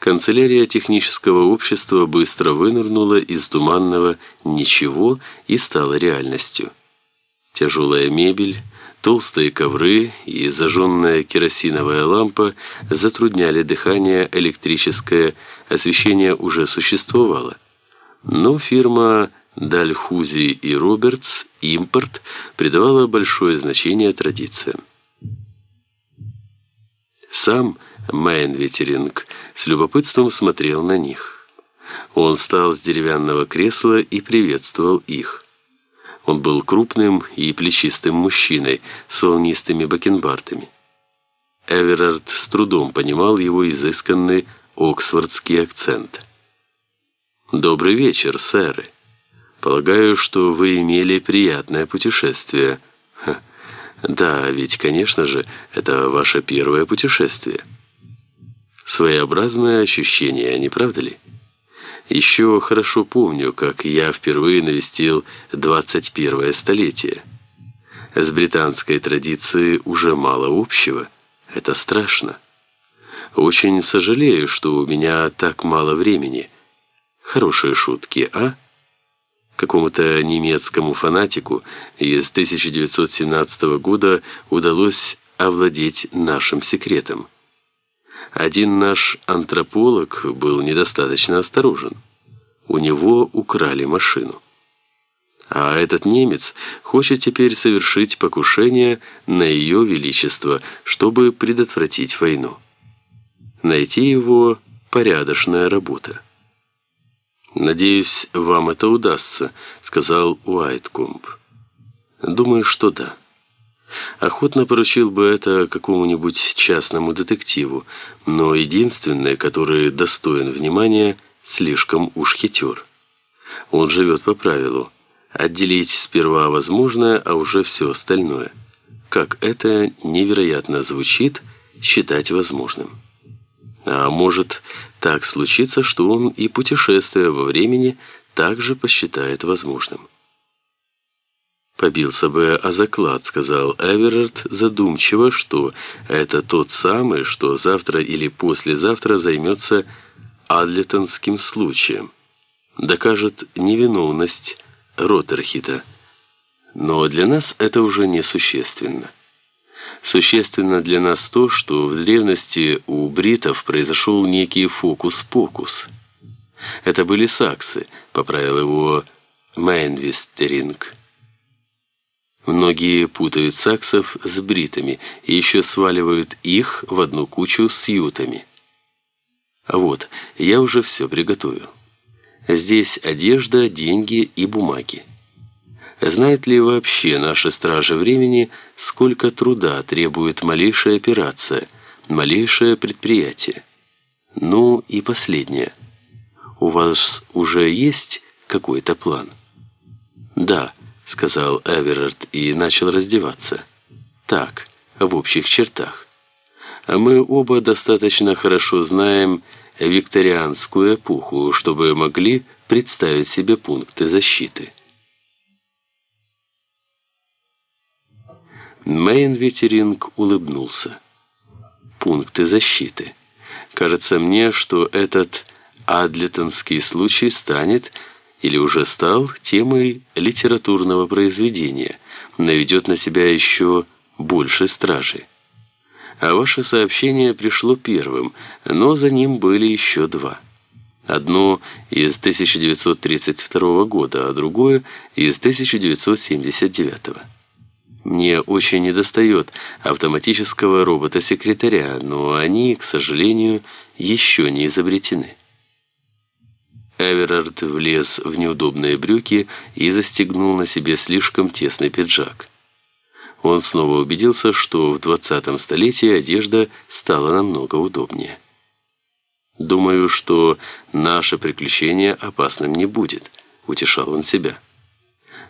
Канцелярия технического общества быстро вынырнула из туманного «ничего» и стала реальностью. Тяжелая мебель, толстые ковры и зажженная керосиновая лампа затрудняли дыхание, электрическое освещение уже существовало. Но фирма Дальхузи и Робертс импорт придавала большое значение традициям. Сам Майн Ветеринг с любопытством смотрел на них. Он встал с деревянного кресла и приветствовал их. Он был крупным и плечистым мужчиной с волнистыми бакенбардами. Эверард с трудом понимал его изысканный оксфордский акцент. «Добрый вечер, сэры. Полагаю, что вы имели приятное путешествие». Ха. «Да, ведь, конечно же, это ваше первое путешествие». Своеобразное ощущение, не правда ли? Еще хорошо помню, как я впервые навестил 21 столетие. С британской традицией уже мало общего. Это страшно. Очень сожалею, что у меня так мало времени. Хорошие шутки, а? Какому-то немецкому фанатику из 1917 года удалось овладеть нашим секретом. Один наш антрополог был недостаточно осторожен. У него украли машину. А этот немец хочет теперь совершить покушение на ее величество, чтобы предотвратить войну. Найти его – порядочная работа. «Надеюсь, вам это удастся», – сказал Уайткомб. «Думаю, что да». Охотно поручил бы это какому-нибудь частному детективу, но единственное, который достоин внимания, слишком уж хитер. Он живет по правилу «отделить сперва возможное, а уже все остальное». Как это невероятно звучит, считать возможным. А может так случиться, что он и путешествие во времени также посчитает возможным. «Побился бы о заклад», — сказал Эверард задумчиво, что это тот самый, что завтра или послезавтра займется Адлетонским случаем. Докажет невиновность Роттерхита. Но для нас это уже не существенно. Существенно для нас то, что в древности у бритов произошел некий фокус-покус. Это были саксы, поправил его Мейнвистеринг. Многие путают саксов с бритами и еще сваливают их в одну кучу с ютами. Вот, я уже все приготовил. Здесь одежда, деньги и бумаги. Знает ли вообще наша стража времени, сколько труда требует малейшая операция, малейшее предприятие? Ну и последнее. У вас уже есть какой-то план? Да сказал Эверард и начал раздеваться. Так, в общих чертах. Мы оба достаточно хорошо знаем викторианскую эпоху, чтобы могли представить себе пункты защиты. Мейн Ветеринг улыбнулся. Пункты защиты. Кажется мне, что этот адлетонский случай станет или уже стал темой литературного произведения, наведет на себя еще больше стражи. А ваше сообщение пришло первым, но за ним были еще два. Одно из 1932 года, а другое из 1979. Мне очень недостает автоматического робота-секретаря, но они, к сожалению, еще не изобретены. Эверард влез в неудобные брюки и застегнул на себе слишком тесный пиджак. Он снова убедился, что в 20 столетии одежда стала намного удобнее. «Думаю, что наше приключение опасным не будет», — утешал он себя.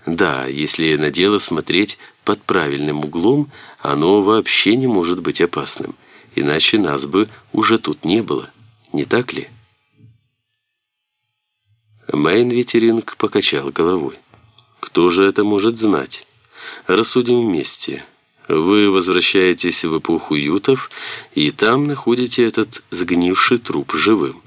«Да, если на дело смотреть под правильным углом, оно вообще не может быть опасным, иначе нас бы уже тут не было, не так ли?» Мейн-ветеринг покачал головой. «Кто же это может знать? Рассудим вместе. Вы возвращаетесь в эпоху ютов и там находите этот сгнивший труп живым.